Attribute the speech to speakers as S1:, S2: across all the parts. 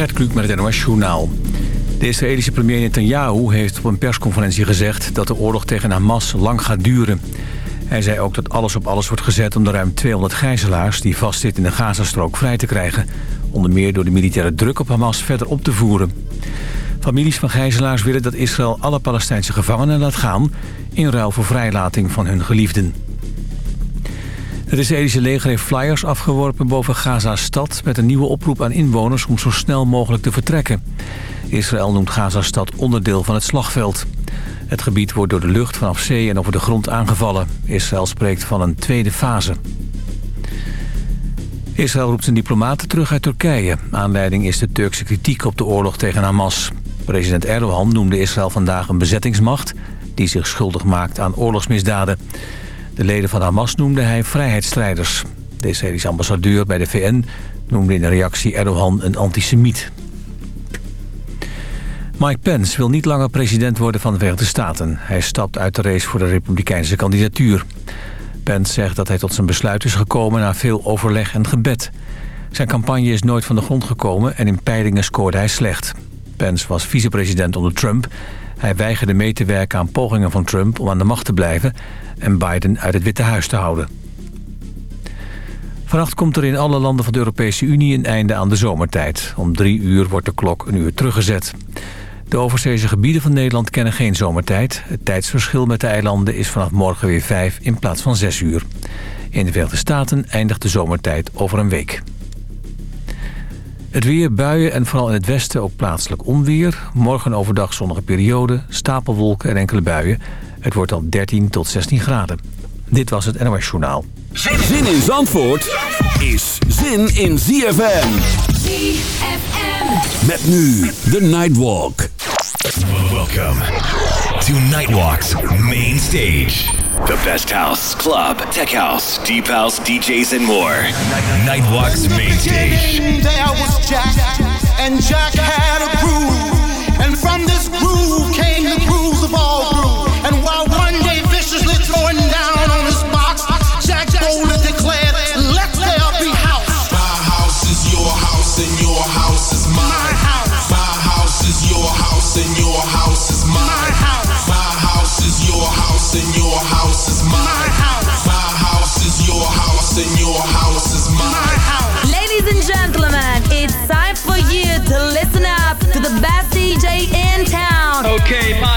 S1: Gert Kluk met het NOS Journaal. De Israëlische premier Netanyahu heeft op een persconferentie gezegd... dat de oorlog tegen Hamas lang gaat duren. Hij zei ook dat alles op alles wordt gezet om de ruim 200 gijzelaars... die vastzitten in de Gazastrook vrij te krijgen. Onder meer door de militaire druk op Hamas verder op te voeren. Families van gijzelaars willen dat Israël alle Palestijnse gevangenen laat gaan... in ruil voor vrijlating van hun geliefden. Het Israëlische leger heeft flyers afgeworpen boven Gaza-stad... met een nieuwe oproep aan inwoners om zo snel mogelijk te vertrekken. Israël noemt Gaza-stad onderdeel van het slagveld. Het gebied wordt door de lucht vanaf zee en over de grond aangevallen. Israël spreekt van een tweede fase. Israël roept zijn diplomaten terug uit Turkije. Aanleiding is de Turkse kritiek op de oorlog tegen Hamas. President Erdogan noemde Israël vandaag een bezettingsmacht... die zich schuldig maakt aan oorlogsmisdaden. De leden van Hamas noemde hij vrijheidsstrijders. De Israëlische ambassadeur bij de VN noemde in de reactie Erdogan een antisemiet. Mike Pence wil niet langer president worden van de Verenigde Staten. Hij stapt uit de race voor de republikeinse kandidatuur. Pence zegt dat hij tot zijn besluit is gekomen na veel overleg en gebed. Zijn campagne is nooit van de grond gekomen en in peilingen scoorde hij slecht. Pence was vicepresident onder Trump. Hij weigerde mee te werken aan pogingen van Trump om aan de macht te blijven... en Biden uit het Witte Huis te houden. Vannacht komt er in alle landen van de Europese Unie een einde aan de zomertijd. Om drie uur wordt de klok een uur teruggezet. De overzeese gebieden van Nederland kennen geen zomertijd. Het tijdsverschil met de eilanden is vanaf morgen weer vijf in plaats van zes uur. In de Verenigde Staten eindigt de zomertijd over een week. Het weer, buien en vooral in het westen ook plaatselijk onweer. Morgen overdag zonnige periode, stapelwolken en enkele buien. Het wordt al 13 tot 16 graden. Dit was het NOS Journaal.
S2: Zin in Zandvoort is zin in ZFM. ZFM. Met nu de Nightwalk.
S3: Welcome to Nightwalk's main stage. The best house, club, tech house, deep house, DJs, and more. Nightwalk's main stage.
S4: There was Jack, and Jack had a groove. And from this groove came the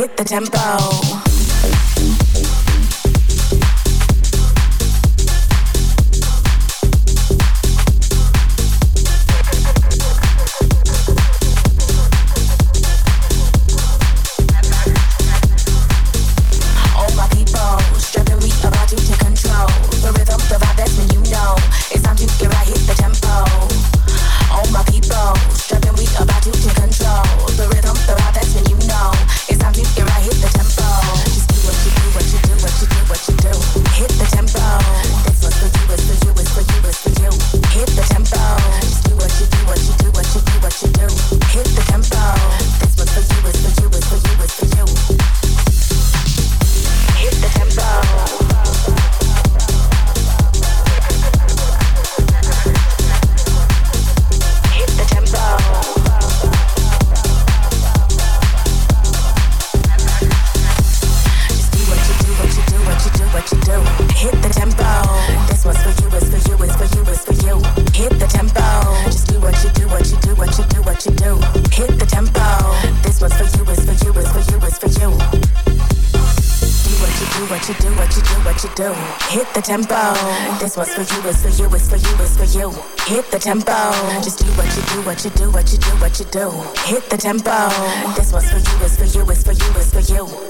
S5: hit the tempo. tempo. This was for you, it's for you, it's for you, it's for you. Hit the tempo. Just do what you do, what you do, what you do, what you do. Hit the tempo. This was for you, it's for you, it's for you, it's for you.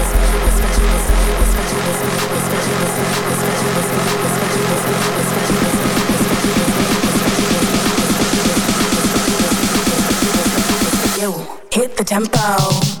S5: Yo, hit the tempo.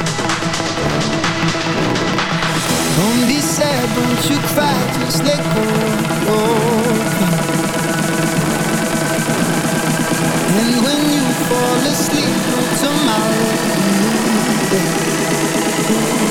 S6: don't you cry, just let go And when you fall asleep, tomorrow,
S7: new day.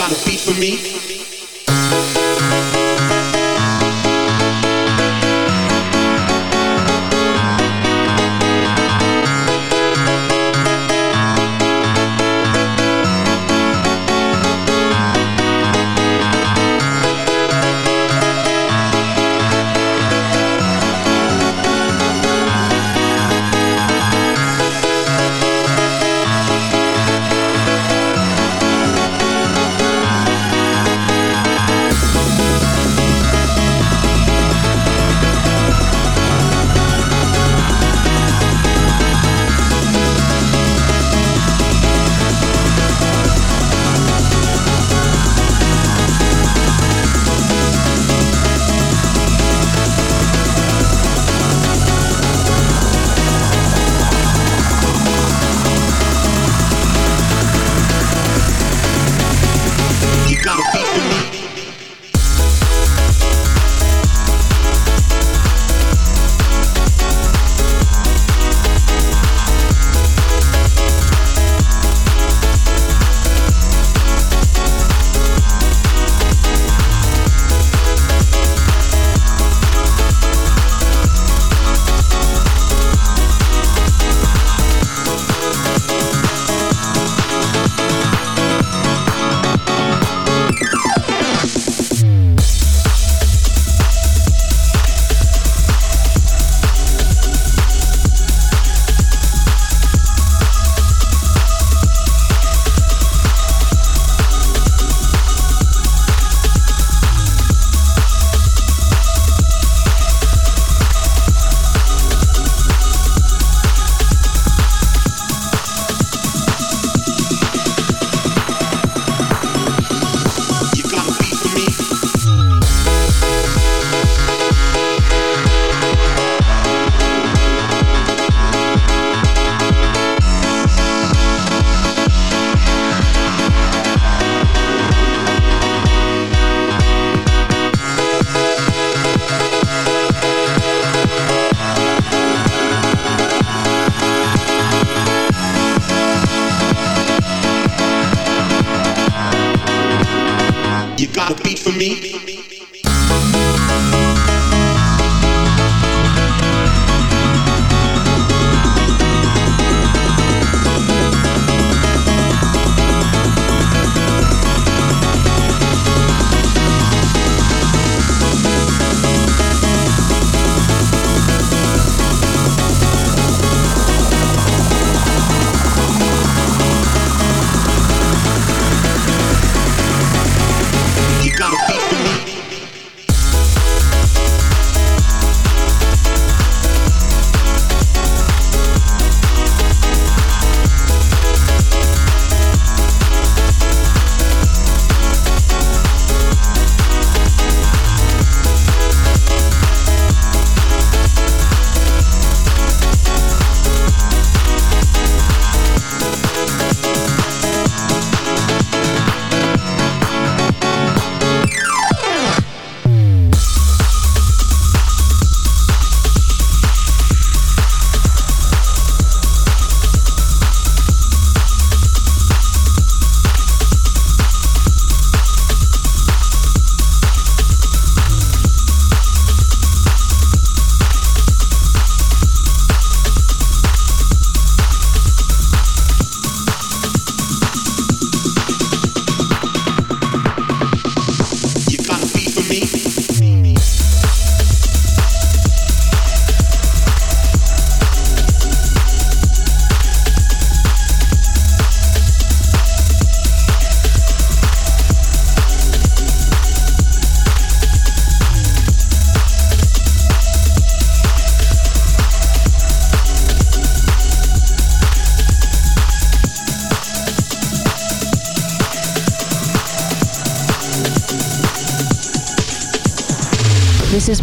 S8: got a beat for me?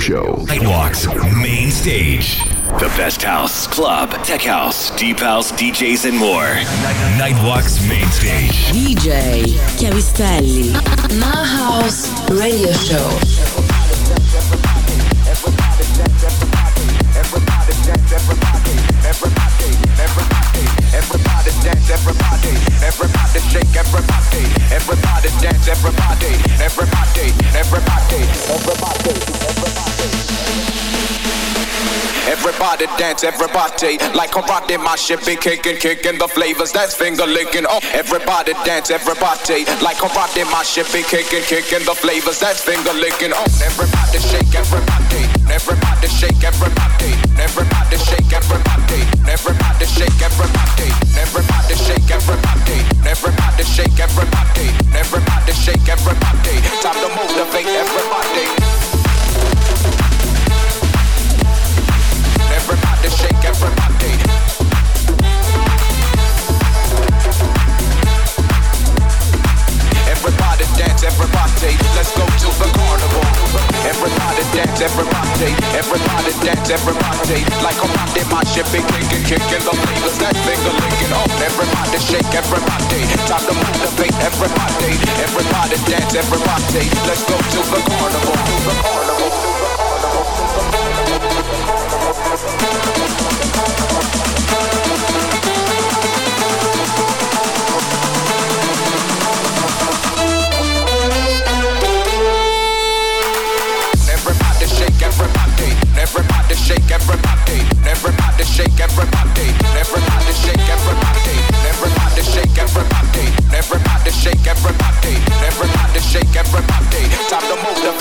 S7: Show.
S3: Nightwalk's main stage. The best house, club, tech house, deep house, DJs, and more. Nightwalk's main stage.
S9: DJ Chiavistelli.
S10: My House Radio Show.
S11: Everybody dance, everybody, everybody shake, everybody, everybody dance, everybody, everybody, everybody, everybody, everybody. Dance, everybody, like karate, my shit be kicking, kicking the flavors, that's finger licking. Oh, everybody dance, everybody, like karate, my shit be kicking, kicking the flavors, that's finger licking. Oh, everybody shake, everybody, everybody shake, everybody, everybody shake, everybody, everybody shake, everybody, everybody shake, everybody, everybody shake, everybody, everybody shake, everybody. Time to motivate everybody. Everybody shake, everybody. Let's go to the carnival dance, kicking the Time to to the carnival. Dance, dance. Everybody shake, everybody. Shake, everybody. Everybody shake, everybody. Everybody shake, everybody. Everybody shake, everybody. Everybody shake, everybody. Time to move everybody.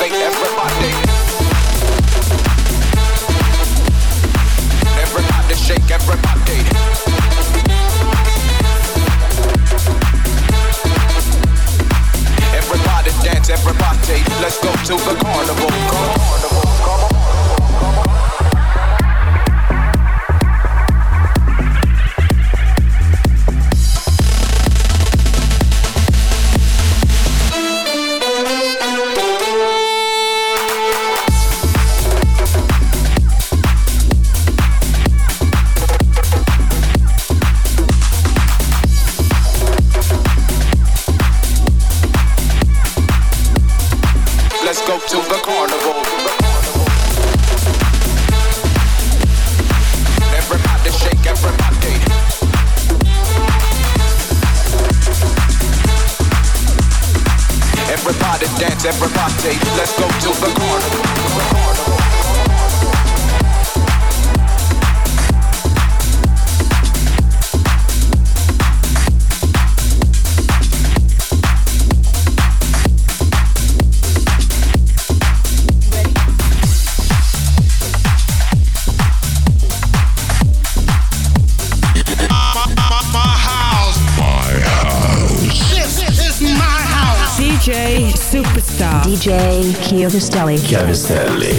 S12: DJ
S13: Chiavistelli.